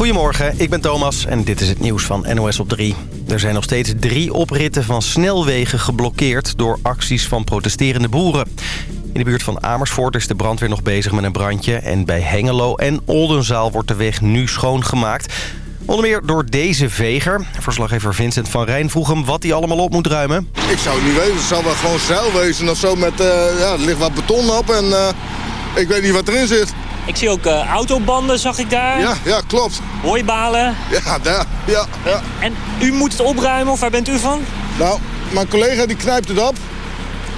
Goedemorgen, ik ben Thomas en dit is het nieuws van NOS op 3. Er zijn nog steeds drie opritten van snelwegen geblokkeerd... door acties van protesterende boeren. In de buurt van Amersfoort is de brandweer nog bezig met een brandje... en bij Hengelo en Oldenzaal wordt de weg nu schoongemaakt... Onder meer door deze veger. Verslaggever Vincent van Rijn vroeg hem wat hij allemaal op moet ruimen. Ik zou het niet weten. Het zal wel gewoon zeil wezen of zo. Met, uh, ja, er ligt wat beton op en uh, ik weet niet wat erin zit. Ik zie ook uh, autobanden, zag ik daar. Ja, ja klopt. Hooibalen. Ja, daar. Ja, ja. En, en u moet het opruimen, of waar bent u van? Nou, mijn collega die knijpt het op.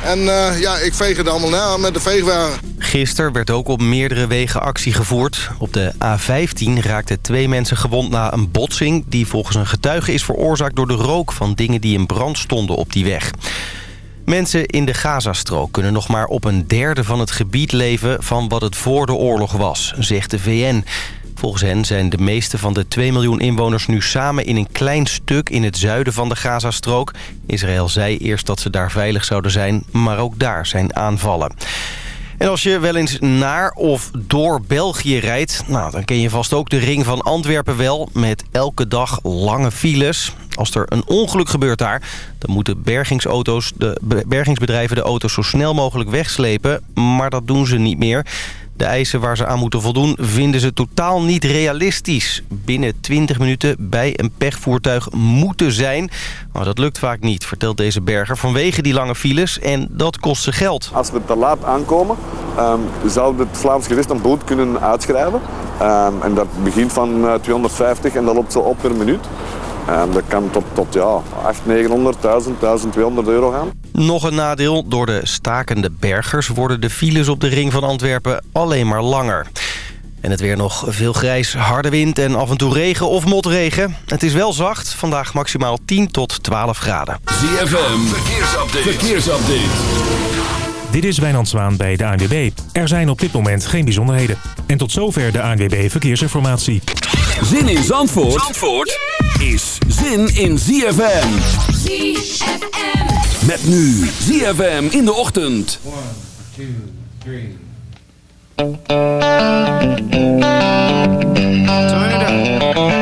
En uh, ja, ik veeg het allemaal na met de veegwagen. Gisteren werd ook op meerdere wegen actie gevoerd. Op de A15 raakten twee mensen gewond na een botsing... die volgens een getuige is veroorzaakt door de rook van dingen die in brand stonden op die weg. Mensen in de Gazastrook kunnen nog maar op een derde van het gebied leven... van wat het voor de oorlog was, zegt de VN. Volgens hen zijn de meeste van de 2 miljoen inwoners nu samen in een klein stuk in het zuiden van de Gazastrook. Israël zei eerst dat ze daar veilig zouden zijn, maar ook daar zijn aanvallen. En als je wel eens naar of door België rijdt... Nou, dan ken je vast ook de ring van Antwerpen wel... met elke dag lange files. Als er een ongeluk gebeurt daar... dan moeten bergingsauto's, de bergingsbedrijven de auto's zo snel mogelijk wegslepen. Maar dat doen ze niet meer... De eisen waar ze aan moeten voldoen vinden ze totaal niet realistisch. Binnen 20 minuten bij een pechvoertuig moeten zijn. Maar dat lukt vaak niet, vertelt deze berger, vanwege die lange files. En dat kost ze geld. Als we te laat aankomen, um, zou het Vlaams gewest een boot kunnen uitschrijven. Um, en dat begint van uh, 250 en dat loopt zo op per minuut. Um, dat kan tot, tot ja, 800, 900, 1000, 1200 euro gaan. Nog een nadeel. Door de stakende bergers worden de files op de ring van Antwerpen alleen maar langer. En het weer nog veel grijs, harde wind en af en toe regen of motregen. Het is wel zacht, vandaag maximaal 10 tot 12 graden. ZFM, verkeersupdate. verkeersupdate. Dit is Wijnand Zwaan bij de ANWB. Er zijn op dit moment geen bijzonderheden. En tot zover de ANWB Verkeersinformatie. Zin in Zandvoort, Zandvoort is zin in ZFM. ZFM. Met nu ZFM in de ochtend. 1, 2, 3. Turn it up.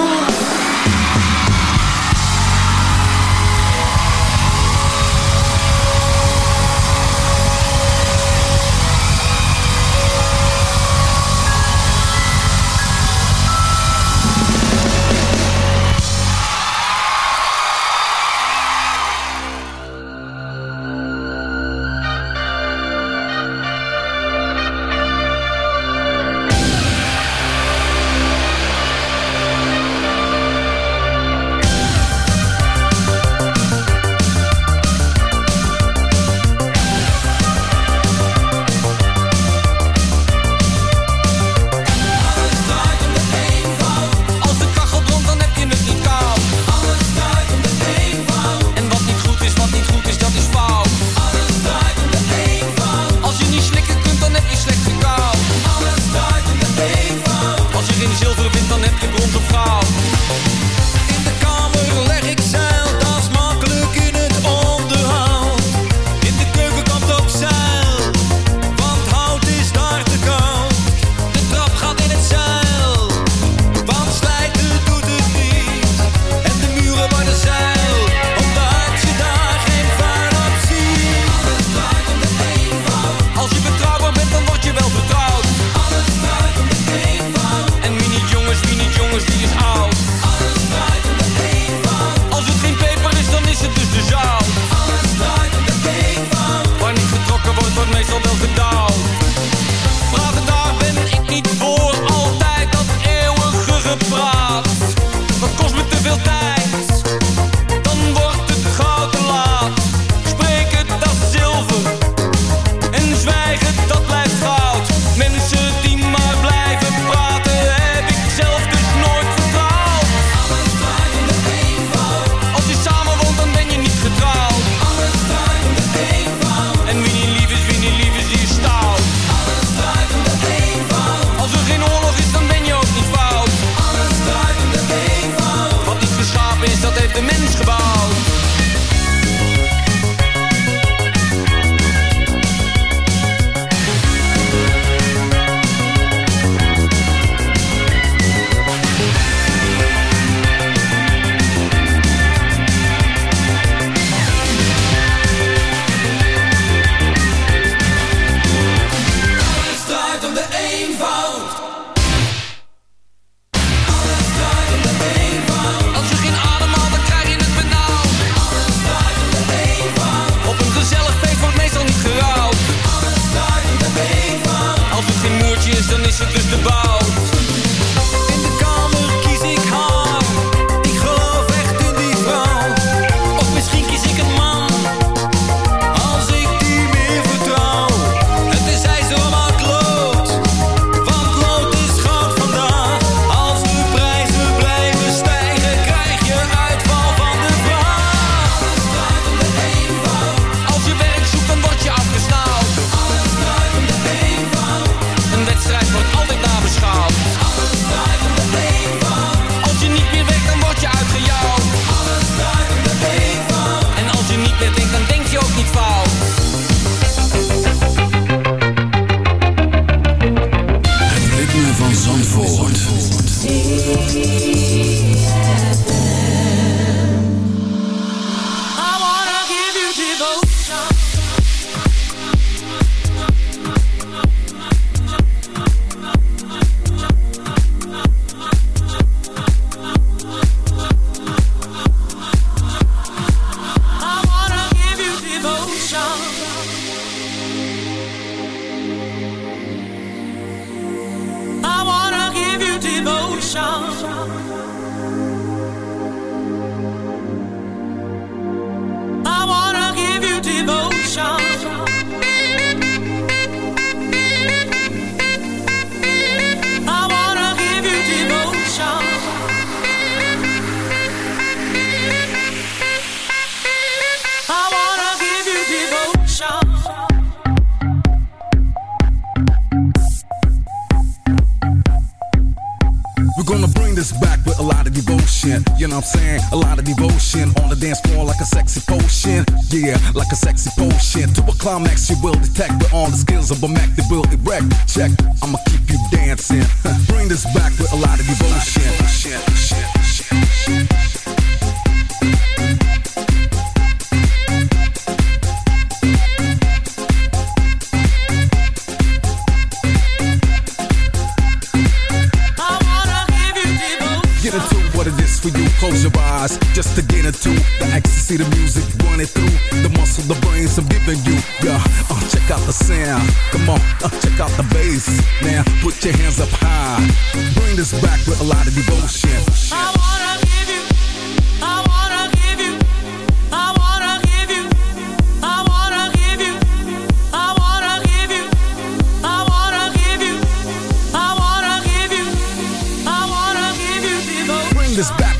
of man. your hands up high. Bring this back with a lot of devotion.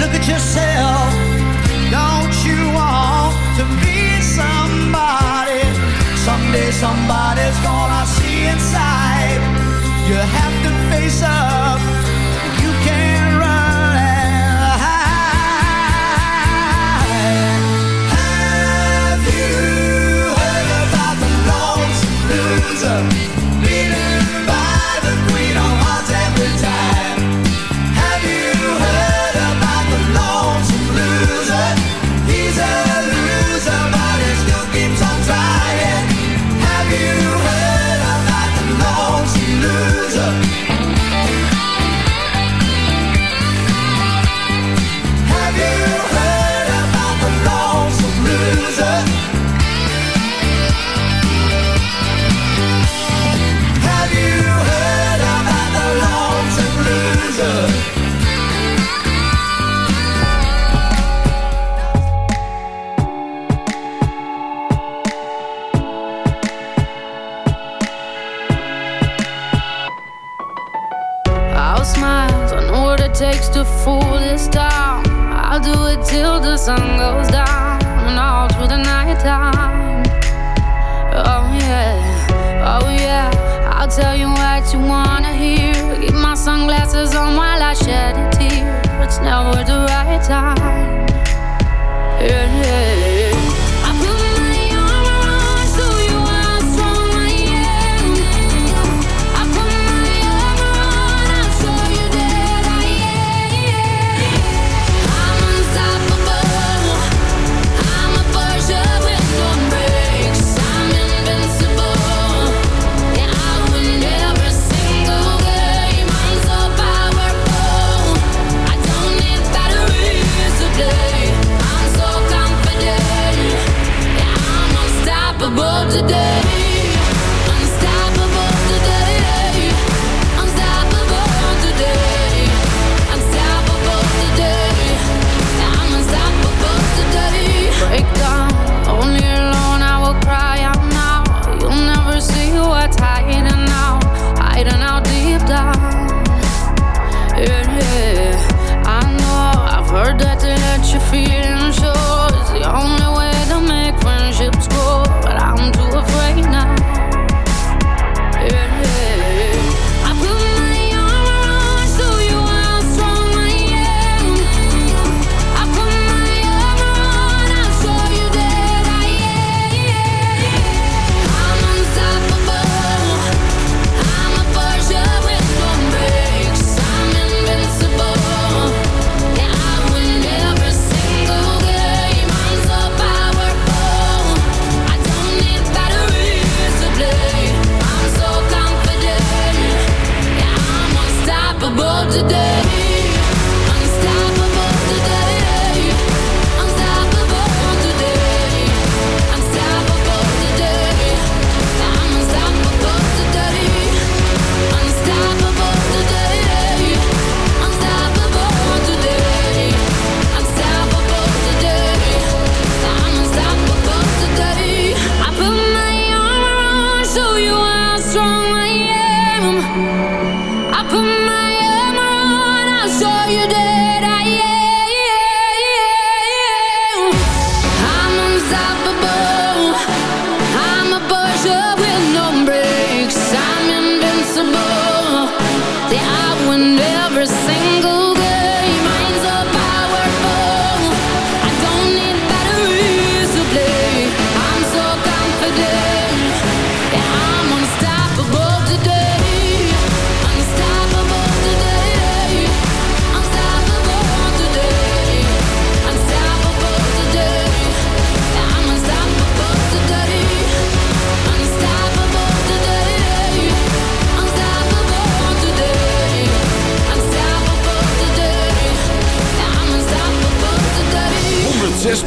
look at yourself.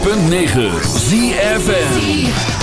106.9 ZFN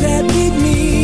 that beat me.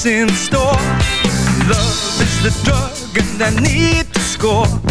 What's in store? Love is the drug and I need to score.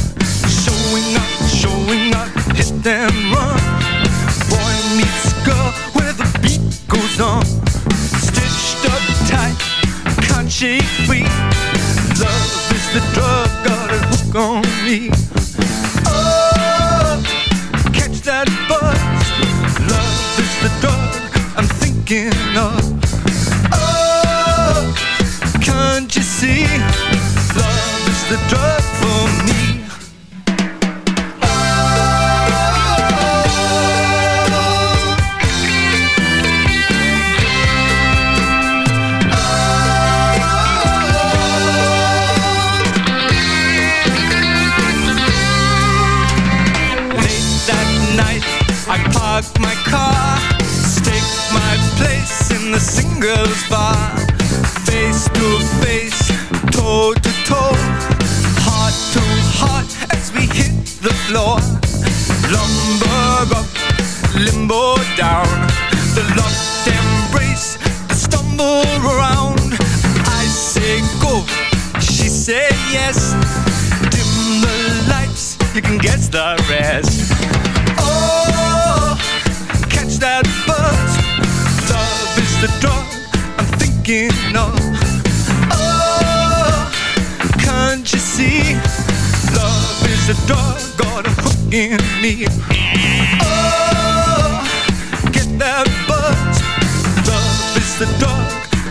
Oh, can't you see? Love is a hook in me. Oh, get that buzz. Love is the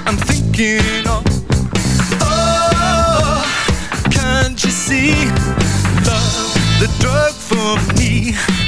I'm thinking of. Oh, can't you see? Love, the drug for me.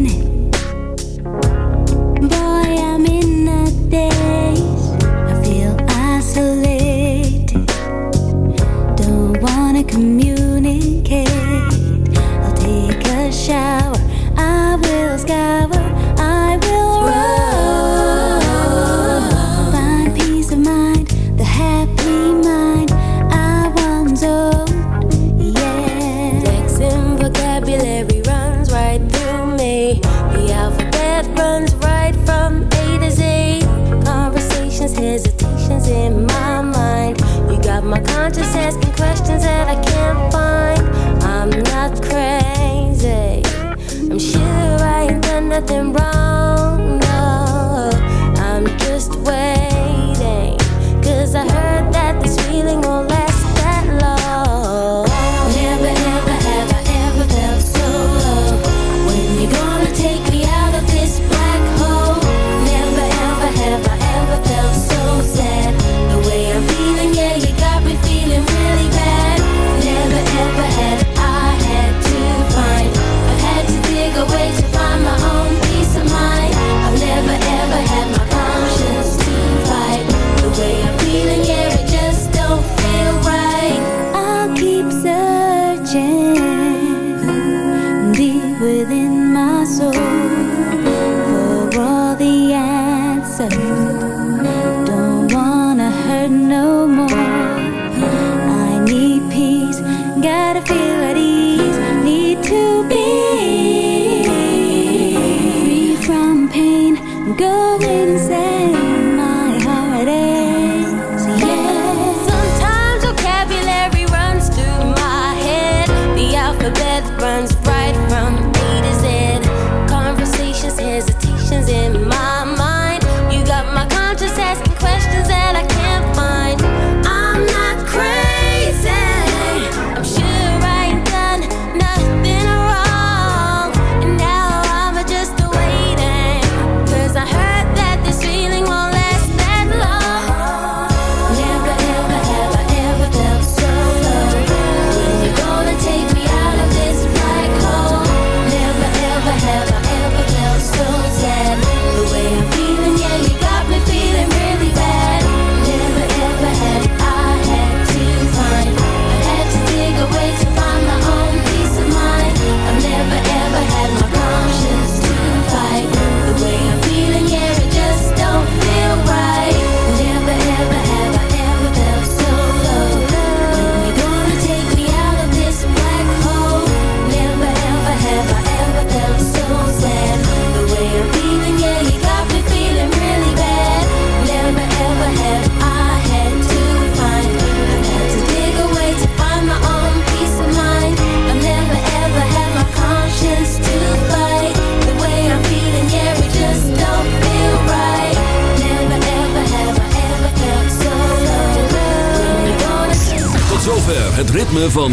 can